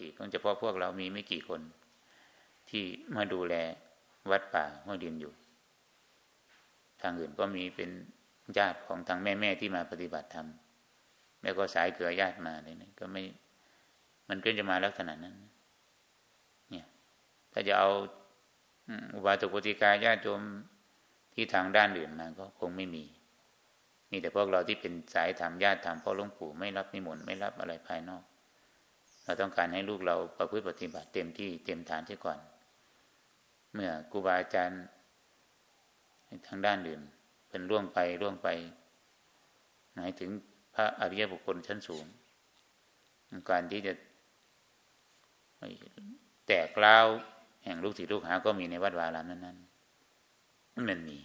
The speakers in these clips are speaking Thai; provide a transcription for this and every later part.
ติคงเฉพาะพวกเรามีไม่กี่คน ที่มาดูแลวัดป่าห้วยดินอยู่ ทางอื่นก็มีเป็นญาติของทางแม่แม่ที่มาปฏิบัติธรรมแล้วก็สายเกลือญาติมาเลยนะก็ไม่ มันก็จะมาลักษณะนั้น เนี่ย ถ้าจะเอาอุบาสกปฏิกาญาติโยมที่ทางด้านอื่นมาก็คงไม่มี มีแต่พวกเราที่เป็นสายธรรมญาติธรรมพ่อหลวงปู่ไม่รับนิมนต์ไม่รับอะไรภายนอก เราต้องการให้ลูกเราประพฤติปฏิบัติเต็มที่เต็มฐานเสียก่อน เมื่อครูบาอาจารย์ทางด้านอื่นเป็นร่วงไปร่วงไป หมายถึงพระอริยบุคคลชั้นสูง การที่จะแตกเล้าแห่งลูกศิษย์ลูกหา ก็มีในวัดวารามนั้นๆมันมี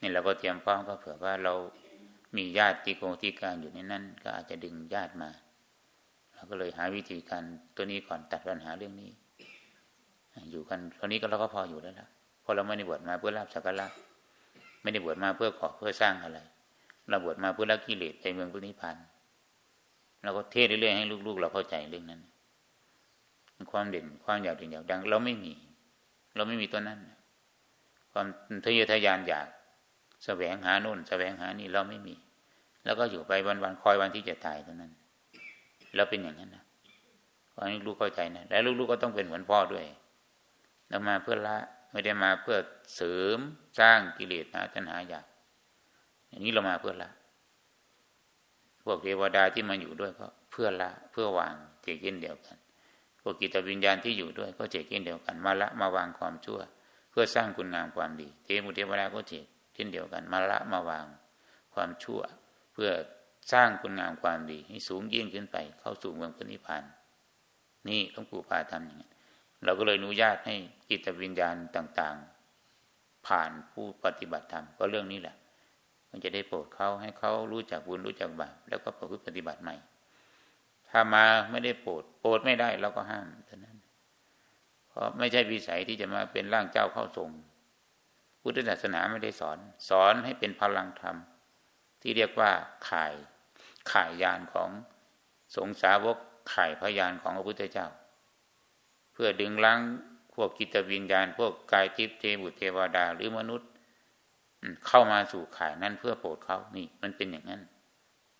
นี่เราก็เตรียมพร้อมก็เผื่อว่าเรามีญาติที่โกที่การอยู่ในนั้น ก็อาจจะดึงญาติมา เราก็เลยหาวิธีการตัวนี้ก่อนตัดปัญหาเรื่องนี้ อยู่กันตอนนี้ก็เราก็พออยู่แล้วละเพราะเราไม่ได้บวชมาเพื่อลาบสักการะไม่ได้บวชมาเพื่อขอเพื่อสร้างอะไร เราบวชมาเพื่อละกิเลสไปเมืองพุทธิพันธ์เราก็เทศเรื่อยๆให้ลูกๆ เราเข้าใจเรื่องนั้น ความเด่นความอยากเด่นอยากดัง เราไม่มี เราไม่มีตัวนั้น ความทะเยอทะยานอยากแสวงหาโน่นแสวงหานี่เราไม่มี แล้วก็อยู่ไปวันๆคอยวันที่จะตายเท่านั้น แล้วเป็นอย่างนั้นนะขอให้ลูกเข้าใจนะแล้วลูกๆก็ต้องเป็นเหมือนพ่อด้วยเรามาเพื่อละไม่ได้มาเพื่อเสริมสร้างกิเลสนะตัณหาอยากอย่างนี้เรามาเพื่อละพวกเทวดาที่มาอยู่ด้วยก็เพื่อละเพื่อวางเจกินเดียวกันพวกกิตวิญญาณที่อยู่ด้วย ก็เจกินเดียวกัน มาละมาวางความชั่ว เพื่อสร้างคุณงามความดี เทมุเทวดาก็เจกเช่นเดียวกัน มาละมาวางความชั่ว เพื่อ สร้างคุณงามความดีให้สูงยิ่งขึ้นไป เข้าสู่เมืองพระนิพพาน นี่หลวงปู่พาทำอย่างนี้เราก็เลยอนุญาตให้จิตวิญญาณต่าง ๆ ผ่านผู้ปฏิบัติธรรมก็เรื่องนี้แหละ มันจะได้โปรดเขาให้เขารู้จักบุญรู้จักบาปแล้วก็ประพฤติปฏิบัติใหม่ ถ้ามาไม่ได้โปรดโปรดไม่ได้เราก็ห้ามเท่านั้น เพราะไม่ใช่วิสัยที่จะมาเป็นร่างเจ้าเข้าทรงพุทธศาสนาไม่ได้สอน สอนให้เป็นพลังธรรมที่เรียกว่าข่าย ข่ายยานของสงสาวกข่ายพยานของพระพุทธเจ้า เพื่อดึงล้างพวกกิตวิญญาณ พวกกายทิพย์เทบุตรเทวดา หรือมนุษย์เข้ามาสู่ข่ายนั้นเพื่อโปรดเขานี่ มันเป็นอย่างนั้น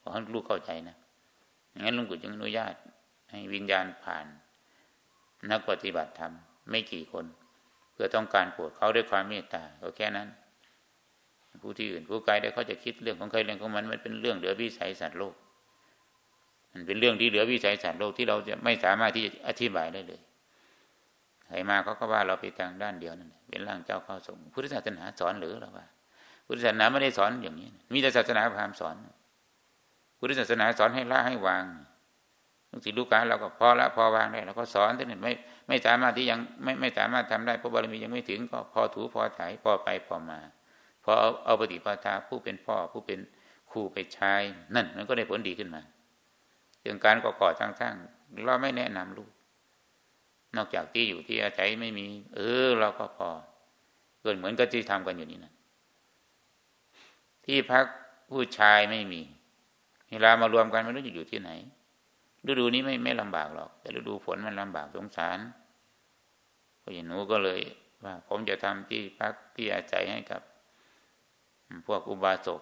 ขอให้ลูกเข้าใจนะอย่างนั้นลุงกุจึงอนุญาต ให้วิญญาณผ่าน นักปฏิบัติธรรมไม่กี่คน เพื่อต้องการโปรดเขาด้วยความเมตตาก็แค่นั้น ผู้ที่อื่น ผู้ไกลได้เขาจะคิดเรื่องของใครเรื่องของมันมันเป็นเรื่องเหลือวิสัยสัตว์โลก มันเป็นเรื่องที่เหลือวิสัยสัตว์โลกที่เราจะไม่สามารถที่จะอธิบายได้เลยใครมาเขาก็ว่าเราไปทางด้านเดียวนั่นเป็นร่างเจ้าเข้าสงพุทธศาสนาสอนหรือเราว่าพุทธศาสนาไม่ได้สอนอย่างนี้ มีแต่ศาสนาพราหมณ์สอน พุทธศาสนาสอนให้ละให้วางลูกศิษย์ลูกหาเราก็พอละพอวางได้เราก็สอนแต่เนี่ยไม่ไม่สามารถที่ยังไม่ไม่สามารถทำได้เพราะบารมียังไม่ถึงก็พอถูพอถ่ายพอไปพอมา พอเอาเอาปฏิปทาผู้เป็นพ่อผู้เป็นครูไปใช้นั่น มันก็ได้ผลดีขึ้นมาเรื่องการก่อก่อสร้างๆเราไม่แนะนำลูก นอกจากที่อยู่ที่อาศัยไม่มี เออ เราก็พอเกินเหมือนกับที่ทำกันอยู่นี่นะที่พักผู้ชายไม่มีเวลามารวมกันไม่รู้จะอยู่ที่ไหนฤดูนี้ไม่ไม่ลำบากหรอก แต่ฤดูฝนมันลำบากสงสารพ่อหนูก็เลยว่า ผมจะทำที่พักที่อาศัยให้กับ พวกอุบาสก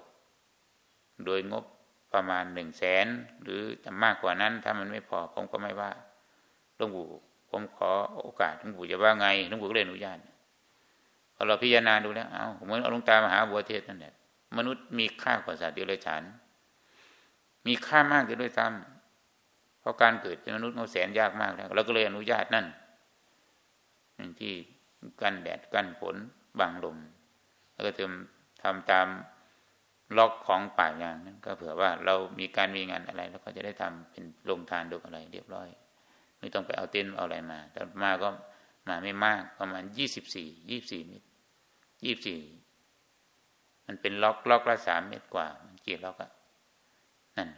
โดยงบประมาณหนึ่งแสนหรือจะมากกว่านั้น ถ้ามันไม่พอผมก็ไม่ว่าหลวงปู่ผมขอโอกาสหลวงปู่จะว่าไงหลวงปู่ก็เลยอนุญาตพอเราพิจารณาดูแล้วเอาเหมือนเอาลงตามหาบัวเทศนั่นแหละมนุษย์มีค่ากว่าสัตว์เดรัจฉานมีค่ามากด้วยซ้ำเพราะการเกิดเป็นมนุษย์มันแสนยากมากแล้วเราก็เลยอนุญาตนั่นที่กันแดดกันฝนบังลมแล้วก็ทำ ทำตามล็อกของป่าอย่างนั้นก็เผื่อว่าเรามีการมีงานอะไรแล้วก็จะได้ทำเป็นลงทานดูอะไร เรียบร้อย ไม่ต้องไปเอาเต้นเอาอะไรมา แต่มาก็มาไม่มากประมาณยี่สิบสี่ยี่บสี่เมตรยี่บสี่มันเป็นล็อกล็อกละสามเมตรกว่า มันเกี่ล็อกอะนั่น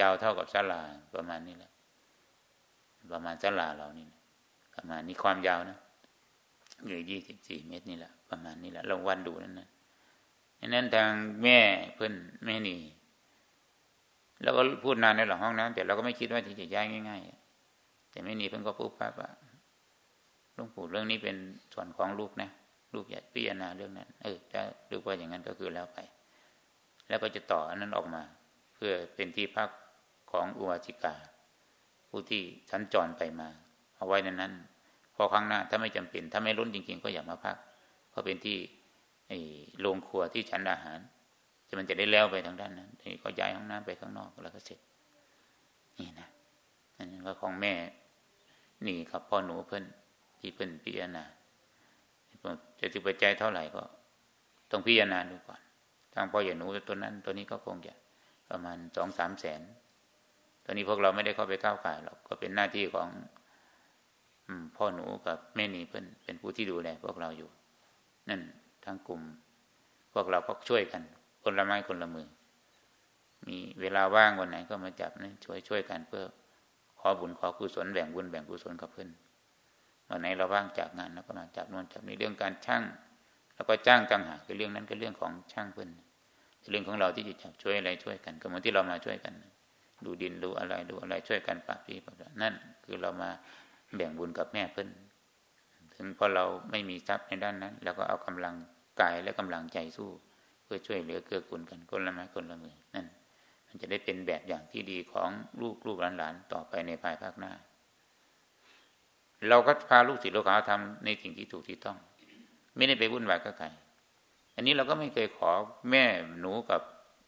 ยาวเท่ากับศาลาประมาณนี้แหละประมาณศาลาเรานี่ประมาณนี้ความยาวนะ อยู่ยี่สิบสี่เมตรนี่แหละประมาณนี้แหละลองวันดูนั่นนะนั้นทางแม่เพื่อนแม่นี่แล้วก็พูดนานในหลังห้องน้ำแต่เราก็ไม่คิดว่าที่จะย้ายง่ายๆ แต่ไม่นี่เพิ่งก็ปุ๊บปั๊บว่าหลวงปู่เรื่องนี้เป็นส่วนของลูกนะลูกอยากพิจารณาเรื่องนั้น เออถ้าลูกว่าอย่างนั้นก็คือแล้วไป แล้วก็จะต่ออันนั้นออกมา เพื่อเป็นที่พักของอุบาสิกา ผู้ที่สัญจรไปมา เอาไว้ในนั้น พอครั้งหน้าถ้าไม่จำเป็น ถ้าไม่ล้นจริง ๆ ก็อย่ามาพัก เพราะเป็นที่โรงครัวที่ชั้นอาหารจะมันจะได้แล้วไปทางด้านนั้นนี้ก็ย้ายห้องน้ำไปข้างนอกแล้วก็เสร็จ นี่นะอันนั้นก็ของแม่ นี่ครับพ่อหนูเพิ่นที่เพิ่นพิจารณาจะถือปัจจัยเท่าไหร่ก็ต้องพิจารณาดูก่อนทางพ่อใหญ่หนูตัวนั้น ตัวนี้ก็คงจะประมาณสองสามแสนตอนนี้พวกเราไม่ได้เข้าไปก้าวไก่หรอกก็เป็นหน้าที่ของ พ่อหนูกับแม่นีเพิ่นเป็นผู้ที่ดูแลพวกเราอยู่ นั่นทั้งกลุ่ม พวกเราก็ช่วยกัน คนละไม้คนละมือ มีเวลาว่างวันไหนก็มาจับนะช่วยช่วยกันเพื่อขอบุญขอกุศลแบ่งบุญแบ่งกุศลกับเพื่อนวันไหนเราว่างจากงานแล้วก็มาจับนวนจับนี้เรื่องการช่าง แล้วก็จ้างต่างหากคือเรื่องนั้นก็เรื่องของช่างเพื่อนเรื่องของเราที่จะจับช่วยอะไรช่วยกันก็เหมือนที่เรามาช่วยกัน ดูดินดูอะไรดูอะไรช่วยกันปรับที่ปรับนั่นคือเรามา แบ่งบุญกับแม่เพื่นถึงพอเราไม่มีทรัพย์ในด้านนั้นเราก็เอากำลังกายและกำลังใจสู้ เพื่อช่วยเหลือเกื้อกูลกันคนละไม้คนละมือนั่น มันจะได้เป็นแบบอย่างที่ดีของลูกลูกหลานๆต่อไปในภายภาคหน้า เราก็พาลูกศิษย์ลูกหาทำในสิ่งที่ถูกที่ต้อง ไม่ได้ไปวุ่นวายกับใครอันนี้เราก็ไม่เคยขอแม่หนูกับ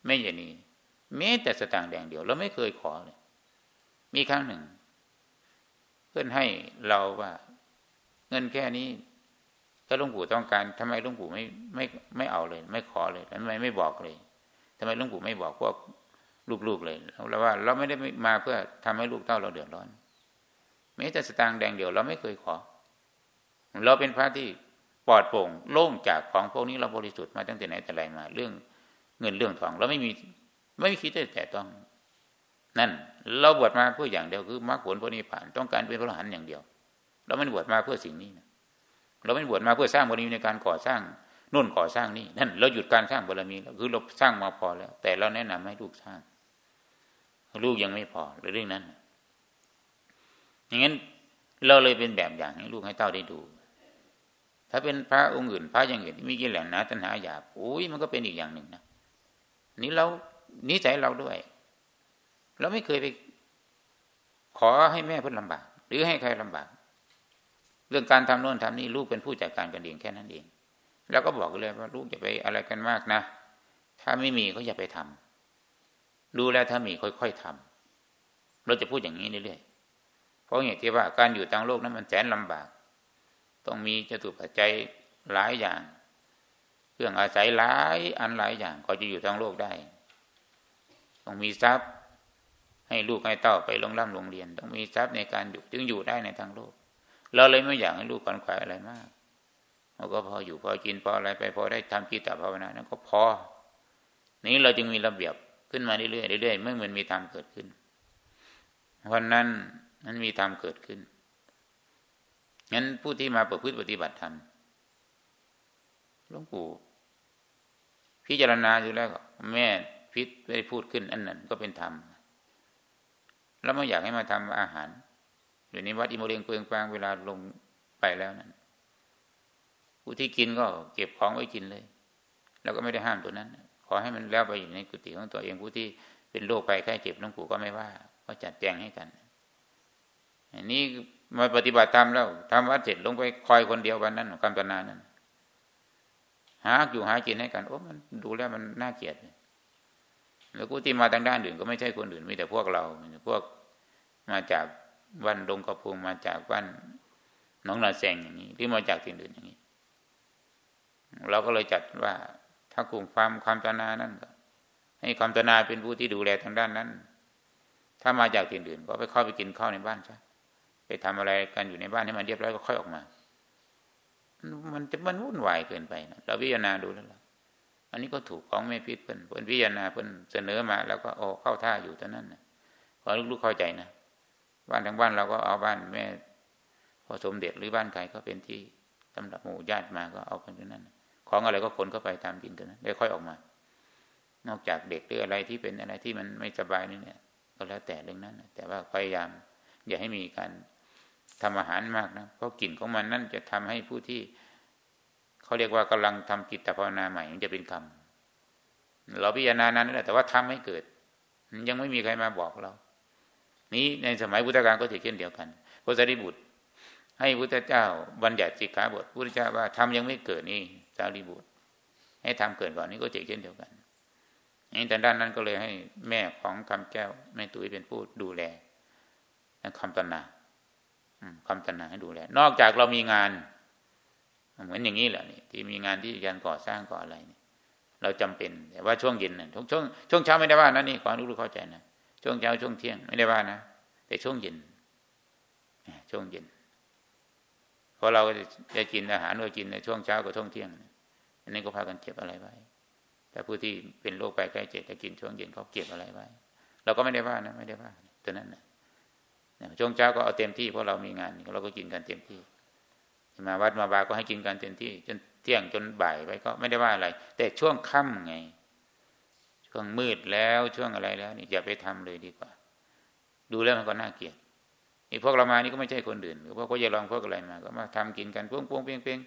แม่ยานีแม้แต่สตางค์แดงเดียว เราไม่เคยขอเลยมีครั้งหนึ่ง เพื่อนให้เราว่า เงินแค่นี้ถ้าหลวงปู่ต้องการทำไมหลวงปู่ไม่ไม่ไม่เอาเลย ไม่ขอเลยทำไมไม่บอกเลยทำไมหลวงปู่ไม่บอกพวกลูกๆเลยเราว่า เราไม่ได้มาเพื่อทำให้ลูกเต้าเราเดือดร้อนแม้แต่สตางค์แดงเดียวเราไม่เคยขอ เราเป็นพระที่ปลอดโปร่งโล่งจากของพวกนี้เราบริสุทธิ์มาตั้งแต่ไหนแต่ไรมา เรื่องเงินเรื่องทอง เราไม่มีไม่คิดจะแต่ต้อง นั่น เราบวชมาเพื่ออย่างเดียวคือมรรคผลพระนิพพานต้องการเป็นพระอรหันต์อย่างเดียว เราไม่บวชมาเพื่อสิ่งนี้นะเราไม่บวชมาเพื่อสร้างบารมีในการก่อสร้างนู่นก่อสร้างนี่นั่น เราหยุดการสร้างบารมีแล้วคือเราสร้างมาพอแล้ว แต่เราแนะนำให้ลูกสร้าง ลูกยังไม่พอหรือเรื่องนั้นอย่างนั้นเราเลยเป็นแบบอย่างให้ลูกให้เต้าได้ดู ถ้าเป็นพระองค์อื่นพระอย่างอื่นที่มีกิเลสนะตัณหาหยาบอุ้ยมันก็เป็นอีกอย่างหนึ่งนะนี่เรานิสัยเราด้วย เราไม่เคยไปขอให้แม่เพื่อนลำบาก หรือให้ใครลำบาก เรื่องการทำโน่นทำนี่ลูกเป็นผู้จัดการกันเองแค่นั้นเอง แล้วก็บอกเลยว่าลูกอย่าไปอะไรกันมากนะ ถ้าไม่มีก็อย่าไปทำดูแลถ้ามีค่อยๆทำเราจะพูดอย่างนี้เรื่อยๆเพราะเหตุที่ว่าการอยู่ทางโลกนั้นมันแสนลำบาก ต้องมีจตุปัจจัยหลายอย่างเครื่องอาศัยหลายอันหลายอย่างก็จะอยู่ทางโลกได้ ต้องมีทรัพย์ ให้ลูกให้เต้าไปลงร่ำโรงเรียน ต้องมีทรัพย์ในการอยู่จึงอยู่ได้ในทางโลก เราเลยไม่อยากให้ลูกขวนขวายอะไรมากเราก็พออยู่พอกินพออะไรไปพอได้ทำกิจตภาวนานั้นก็พอ นี้เราจึงมีระเบียบขึ้นมาเรื่อยๆเรื่อยๆเมื่อมันมีธรรมเกิดขึ้นวันนั้นนั้นมีธรรมเกิดขึ้นงั้นผู้ที่มาประพฤติปฏิบัติธรรมหลวงปู่พิจารณาอยู่แล้วแม่พิษไปพูดขึ้นอันนั้นก็เป็นธรรม แล้วไม่อยากให้มาทำอาหารอยู่ในวัดอิโมเรงเปลืองปางเวลาลงไปแล้วนั้นผู้ที่กินก็เก็บของไว้กินเลย แล้วก็ไม่ได้ห้ามตัวนั้น ขอให้มันแล้วไปอยู่ในกุฏิของตัวเองผู้ที่เป็นโรคไปไข้เจ็บหลวงปู่ก็ไม่ว่าก็จัดแจงให้กันอันนี้มาปฏิบัติธรรมแล้วทำวัดเสร็จลงไปคอยคนเดียววันนั้นคำตนานั้นหาอยู่หากินให้กันโอ้มันดูแล้วมันน่าเกลียด แล้วกู้ที่มาทางด้านอื่นก็ไม่ใช่คนอื่นมีแต่พวกเรา พวกมาจากวันดงกระพุงมาจากวันน้องนาแซงอย่างนี้ที่มาจากที่อื่นอย่างนี้ เราก็เลยจัดว่าถ้ากลุ่มความความตนานั่นก็ให้ความตนาเป็นผู้ที่ดูแลทางด้านนั้น ถ้ามาจากที่อื่นก็ไปเข้าไปกินข้าวในบ้านใช่ไปทำอะไรกันอยู่ในบ้านให้มันเรียบร้อยก็ค่อยออกมา มันจะมันวุ่นวายเกินไปนะเราพิจารณาดูแล้วล่ะ อันนี้ก็ถูกของไม่พิษเพิ่นเพิ่นพิจารณาเพิ่นเสนอมา แล้วก็โอ้เข้าท่าอยู่ตอนนั้นนะพอลูกๆเข้าใจนะบ้านทางบ้านเราก็เอาบ้านแม่พอสมเด็จหรือบ้านใครก็เป็นที่สำหรับหมู่ญาติมาก็เอาไปที่นั่นของอะไรก็ขนเข้าไปตามดินตัวนั้นได้ค่อยออกมา นอกจากเด็กหรืออะไรที่เป็นอะไรที่มันไม่สบายนี่เนี่ยก็แล้วแต่เรื่องนั้นแต่ว่าพยายามอย่าให้มีการทำอาหารมากนะเพราะกลิ่นของมันนั่นจะทำให้ผู้ที่ เขาเรียกว่ากำลังทำกิจภาวนาใหม่มันจะเป็นกรรมเราพิจารณานั้นแหละแต่ว่าทำให้เกิด ยังไม่มีใครมาบอกเรา นี้ในสมัยพุทธกาลก็ถือเช่นเดียวกันพระสารีบุตร ให้พุทธเจ้าบัญญัติสิกขาบทพุทธเจ้าว่าทำยังไม่เกิดนี่สารีบุตร ให้ทำเกิดก่อนนี้ก็เช่นเดียวกันนี่แต่ด้านนั้นก็เลยให้แม่ของคำแก้วแม่ตุ้ยเป็นผู้ดูแลคำตนาคำตนาให้ดูแล นอกจากเรามีงาน เหมือนอย่างนี้แหละนี่ที่มีงานที่การก่อสร้างก่ออะไรนี่เราจำเป็นแต่ว่าช่วงเย็นนะช่วงช่วงเช้าไม่ได้ว่านะนี่ขอรู้เข้าใจนะช่วงเช้าช่วงเที่ยงไม่ได้ว่านะแต่ช่วงเย็นช่วงเย็นเพราะเราจะกินอาหารเรากินในช่วงเช้ากับช่วงเที่ยงอันนี้ก็พากันเก็บอะไรไว้แต่ผู้ที่เป็นโรคไปใกล้เจ็บจะกินช่วงเย็นเขาเก็บอะไรไว้เราก็ไม่ได้ว่านะ ไม่ได้ว่าตัวนั้นนะช่วงเช้าก็เอาเต็มที่เพราะเรามีงานเราก็กินกันเต็มที่ มาวัดมาบาก็ให้กินกันเต็มที่ จนเที่ยงจนบ่ายไปก็ไม่ได้ว่าอะไร แต่ช่วงค่ำไง ช่วงมืดแล้วช่วงอะไรแล้วนี่อย่าไปทำเลยดีกว่า ดูแล้วมันก็น่าเกลียดไอ้พวกเรามานี่ก็ไม่ใช่คนอื่นหรือพวกก็อย่าลองพวกอะไรมา ก็มาทำกินกันปุ้งปุ้งเพียงเพียง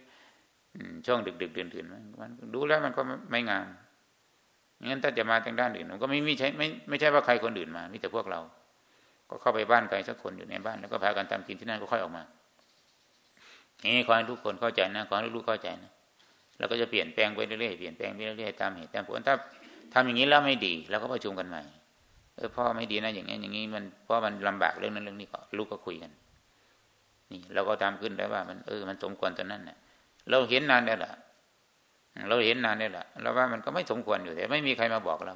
ช่วงดึกดึกดือนดื่นมันดูแล้วมันก็ไม่งามงั้นถ้าจะมาทางด้านอื่นมันก็ไม่ไม่ใช่ไม่ไม่ใช่ว่าใครคนอื่นมามีแต่พวกเรา ก็เข้าไปบ้านใครสักคนอยู่ในบ้านแล้วก็พากันทำกินที่นั่นก็ค่อยออกมา นี่ขอให้ทุกคนเข้าใจนะขอให้ลูกเข้าใจนะเราก็จะเปลี่ยนแปลงไปเรื่อยๆเปลี่ยนแปลงไปเรื่อยๆตามเหตุตามผลถ้าทำอย่างนี้แล้วไม่ดีเราก็ประชุมกันใหม่เออพ่อไม่ดีนะอย่างนี้อย่างนี้มันพ่อมันลำบากเรื่องนั้นเรื่องนี้ก็ลูกก็คุยกัน นี่เราก็ทำขึ้นได้ว่า มันเออมันสมควรตอนนั้นเนะ่ะ เราเห็นนานได้ละเราเห็นนานได้ละเราว่ามันก็ไม่สมควรอยู่แต่ไม่มีใครมาบอกเรา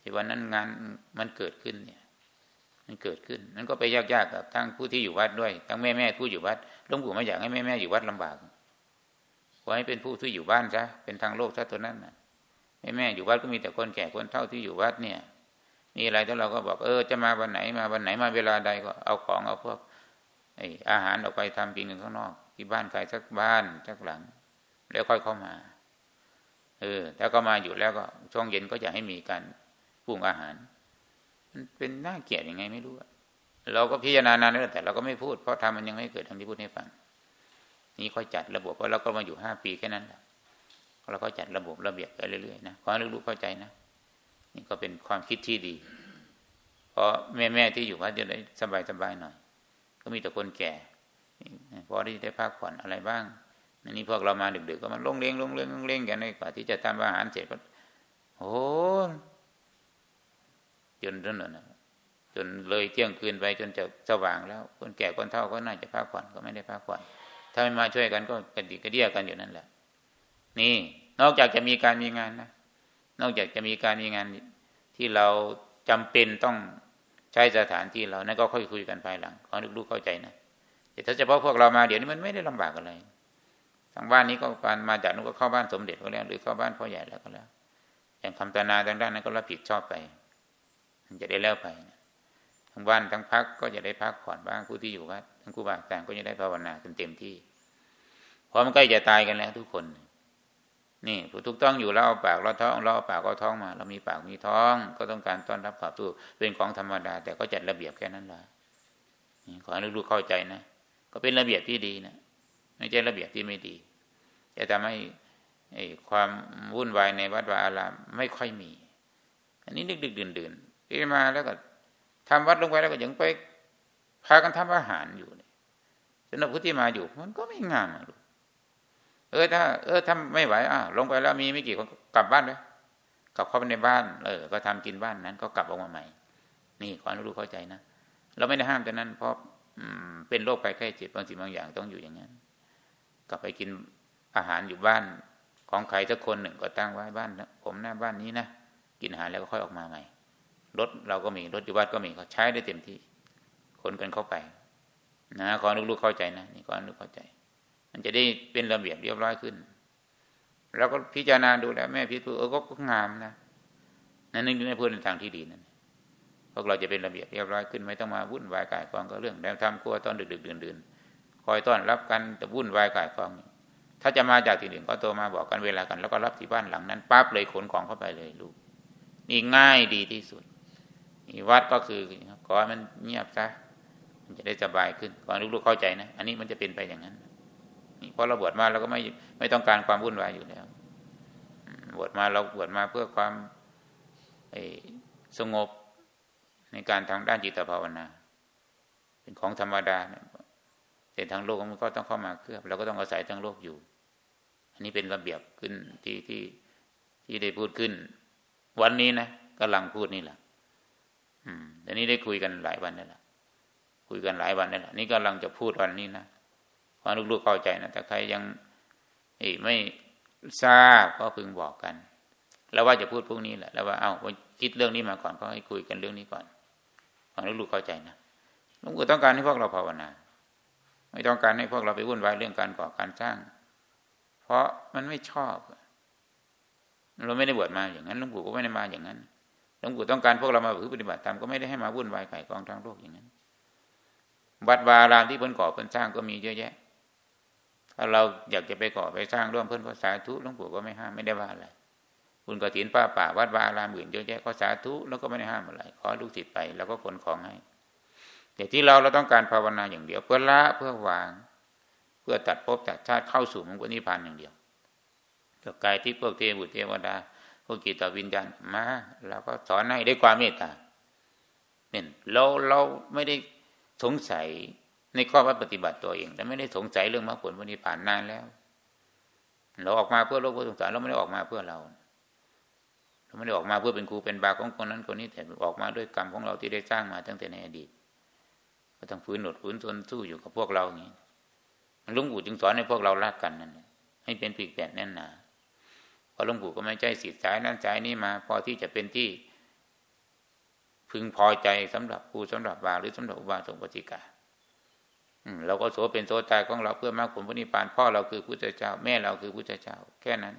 ที่วันนั้นงานมันเกิดขึ้นเนี่ย มันเกิดขึ้นมันก็ไปยากๆกับทั้งผู้ที่อยู่วัดด้วย ทั้งแม่แม่ผู้อยู่วัด ลวงปู่ไม่อยากให้แม่แม่อยู่วัดลำบากขอให้เป็นผู้ที่อยู่บ้านซะเป็นทางโลกซะตัวนั้นนะแม่แม่อยู่วัดก็มีแต่คนแก่คนเฒ่าที่อยู่วัดเนี่ย มีอะไรถ้าเราก็บอกเออจะมาวันไหนมาวันไหนมาเวลาใดก็เอาของเอาพวกไออาหารออกไปทำกินกันข้างนอกที่บ้านใครสักบ้านสักหลัง แล้วค่อยเข้ามาเออถ้าก็มาอยู่แล้วก็ช่วงเย็นก็จะให้มีการปรุงอาหาร มันเป็นน่าเกลียดยังไงไม่รู้ เราก็พิจารณานานแล้วแต่เราก็ไม่พูดเพราะทำมันยังไม่เกิดทำที่พูดให้ฟัง นี่ค่อยจัดระบบเพราะเราก็มาอยู่ห้าปีแค่นั้นแหละเราก็จัดระบบระเบียบไปเรื่อยๆนะขอให้ลูกๆเข้าใจนะ นี่ก็เป็นความคิดที่ดีเพราะแม่ๆที่อยู่วัดจะได้สบายๆหน่อย ก็มีแต่คนแก่พอที่ได้พักผ่อนอะไรบ้างนนี่พวกเรามาดึกๆก็มาลงเลี้ยงลงเลี้ยงลงเลี้ยงกันเลยกว่าที่จะทำอาหารเสร็จก็โอ้จนจนนะ จนเลยเที่ยงคืนไปจนจะสว่างแล้วคนแก่คนเฒ่าก็น่าจะพักผ่อนก็ไม่ได้พักผ่อน ถ้าไม่มาช่วยกันก็กระดิกกระเดี่ยกันอยู่นั่นแหละ นี่นอกจากจะมีการมีงานนะนอกจากจะมีการมีงานที่เราจำเป็นต้องใช้สถานที่เรานั่นก็ค่อยคุยกันภายหลังขอลูกๆเข้าใจนะแต่ถ้าเฉพาะพวกเรามาเดี๋ยวนี้มันไม่ได้ลำบากอะไรทางบ้านนี้ก็การมาจากนู้นก็เข้าบ้านสมเด็จก็แล้วหรือเข้าบ้านพ่อใหญ่แล้วก็แล้ว อย่างคำตนาทางด้านนั้นก็รับผิดชอบไป มันจะได้แล้วไป ทั้งบ้านทั้งพักก็จะได้พักผ่อนบ้างผู้ที่อยู่วัดทั้งครูบาอาจารย์ก็จะได้ภาวนาเต็มที่เพราะมันใกล้จะตายกันแล้วทุกคน นี่ผู้ทุกต้องอยู่เราเอาปากเราท้องเราเอาปากเราท้องมา เรามีปากมีท้อง ก็ต้องการต้อนรับขับตู้เป็นของธรรมดา แต่ก็จัดระเบียบแค่นั้นละขอให้ลูกๆเข้าใจนะก็เป็นระเบียบที่ดีนะไม่ใช่ระเบียบที่ไม่ดีจะทำให้ความวุ่นวายในวัดวาอารามไม่ค่อยมี อันนี้ดึกดึกดื่นดื่นที่มาแล้วก็ ทำวัดลงไปแล้วก็ยังไปพากันทำอาหารอยู่เนี่ยสำหรับผู้ที่มาอยู่ มันก็ไม่งามลูกเออถ้า เออถ้าไม่ไหวอะลงไปแล้วมีไม่กี่คนกลับบ้านเลยกลับเข้าไปในบ้าน เออ ก็ทำกินบ้านนั้น ก็กลับออกมาใหม่ นี่ขอให้รู้เข้าใจนะเราไม่ได้ห้ามแต่นั้น เพราะเป็นโรคไปแค่จิตบางสิ่งบางอย่างต้องอยู่อย่างนั้น กลับไปกินอาหารอยู่บ้านของใครสักคนหนึ่งก็ตั้งไว้บ้านผมหน้าบ้านนี้นะกินอาหารแล้วก็ค่อยออกมาใหม่ รถเราก็มีรถอยู่วัดก็มีเขาใช้ได้เต็มที่คนกันเข้าไป นะขอลูกๆเข้าใจนะนี่ขอลูกเข้าใจ มันจะได้เป็นระเบียบเรียบร้อยขึ้นเราก็พิจารณาดูแล้วแม่พิจารณาเออก็งามนะนั่นนึกในพูดในทางที่ดีนั่นพวกเราจะเป็นระเบียบเรียบร้อยขึ้นไม่ต้องมาวุ่นวายกายกองก็เรื่องแล้วทำครัวตอนดึกดึกดื่นดื่นคอยต้อนรับกันแต่วุ่นวายกายกอง ถ้าจะมาจากที่อื่นก็โทรมาบอกกันเวลากัน แล้วก็รับที่บ้านหลังนั้นปั๊บเลยขนของเข้าไปเลยลูกนี่ง่ายดีที่สุด วัดก็คือขอให้มันเงียบซะมันจะได้สบายขึ้นก่อนลูกๆเข้าใจนะ อันนี้มันจะเป็นไปอย่างนั้นนี่พอเราบวชมาเราก็ไม่ไม่ต้องการความวุ่นวายอยู่แล้วบวชมาเราบวชมาเพื่อความสงบในการทางด้านจิตภาวนา เป็นของธรรมดาแต่ทางโลกมันก็ต้องเข้ามาเคลือบเราก็ต้องอาศัยทางโลกอยู่ อันนี้เป็นระเบียบขึ้นที่ที่ที่ได้พูดขึ้น วันนี้นะกำลังพูดนี่แหละ อืมแต่นี้ได้คุยกันหลายวันนี่แหละคุยกันหลายวันนี่แหละนี่กำลังจะพูดวันนี้นะพอลูกๆเข้าใจนะแต่ใครยังไม่ทราบก็พึงบอกกัน แล้วว่าจะพูดพวกนี้แหละ แล้วว่าเอา้าคิดเรื่องนี้มาก่อนก็ให้คุยกันเรื่องนี้ก่อนฟังลูกๆเข้าใจนะลวงปู่ต้องการให้พวกเราภาวนา ไม่ต้องการให้พวกเราไปวุ่นวายเรื่องการก่อการสร้าง เพราะมันไม่ชอบ เราไม่ได้บวชมาอย่างนั้นลวงปู่ก็ไม่ได้มาอย่างนั้น หลวงปู่ต้องการพวกเรามาปฏิบัติธรรมก็ไม่ได้ให้มาวุ่นวายไก่กองทางโลกอย่างนั้นวัดวารามที่เพิ่นก่อเพิ่นสร้างก็มีเยอะแยะ ถ้าเราอยากจะไปก่อไปสร้างร่วมเพิ่นก็สาธุหลวงปู่ก็ไม่ห้ามไม่ได้ว่าอะไรบุญกระถินป้าป่าวัดวาอารามอื่นเยอะแยะก็สาธุแล้วก็ไม่ได้ห้ามอะไรขอลูกศิษย์ไปแล้วก็ขนของให้แต่ที่เราเราต้องการภาวนาอย่างเดียว เพื่อละเพื่อวาง เพื่อตัดภพตัดชาติเข้าสู่มรรคนิพพานอย่างเดียวกับกายที่พวกเทวบุตรเทวดา พวกกิตวิญญาณมาเราก็สอนให้ได้ความเมตตาเนี่ยเราเราไม่ได้สงสัยในข้อวัดปฏิบัติตัวเองแต่ไม่ได้สงสัยเรื่องมรรคผลวันนี้ผ่านนานแล้ว เราออกมาเพื่อโลกเพื่อสงสารเราไม่ได้ออกมาเพื่อเรา เราไม่ได้ออกมาเพื่อเป็นครูเป็นบาของคนนั้นคนนี้แต่ออกมาด้วยกรรมของเราที่ได้สร้างมาตั้งแต่ในอดีตก็ต้องฝืนหนดฝืนทนสู้อยู่กับพวกเราอย่างนี้ลวงปู่จึงสอนให้พวกเรารักกันนั่นให้เป็นปีกแผ่นแน่นหนา หลวงปู่ก็ไม่ใจสิทธิ์สายนั้นสายนี้มา พอที่จะเป็นที่ พึงพอใจสำหรับครูสำหรับบาหรือสำหรับอุบาสกปฏิกาเราก็โสเป็นโสตายของเราเพื่อมากผลพระนิพพานพ่อเราคือพุทธเจ้า แม่เราคือพุทธเจ้า แค่นั้น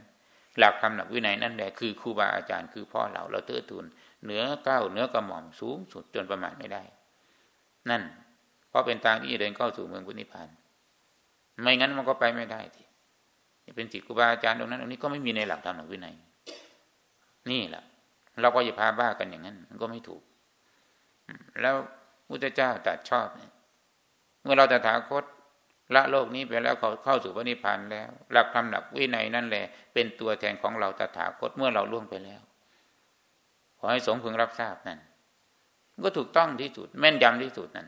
หลักธรรมหลักวินัยนั่นแหละคือครูบาอาจารย์คือพ่อเราเราเตื้อทูนเหนือเก้าเหนือกระหม่อมสูงสุดจนประมาณไม่ได้ นั่น เพราะเป็นทางที่จะเดินเข้าสู่เมืองพุทธิพานไม่งั้นมันก็ไปไม่ได้ที เป็นจิตครูบาอาจารย์ตรงนั้นตรงนี้ก็ไม่มีในหลักธรรมหลักวินัย นี่แหละเราก็อย่าพาบ้ากันอย่างนั้น มันก็ไม่ถูก แล้วพุทธเจ้าตัดชอบเมื่อเราตถาคตละโลกนี้ไปแล้วเขาเข้าสู่พระนิพพานแล้ว หลักธรรมหลักวินัยนั่นแหละ เป็นตัวแทนของเราตถาคตเมื่อเราล่วงไปแล้ว ขอให้สงพึงรับทราบนั่นก็ถูกต้องที่สุด แม่นยำที่สุดนั่น